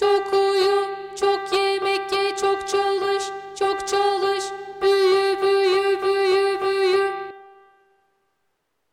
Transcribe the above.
So cool.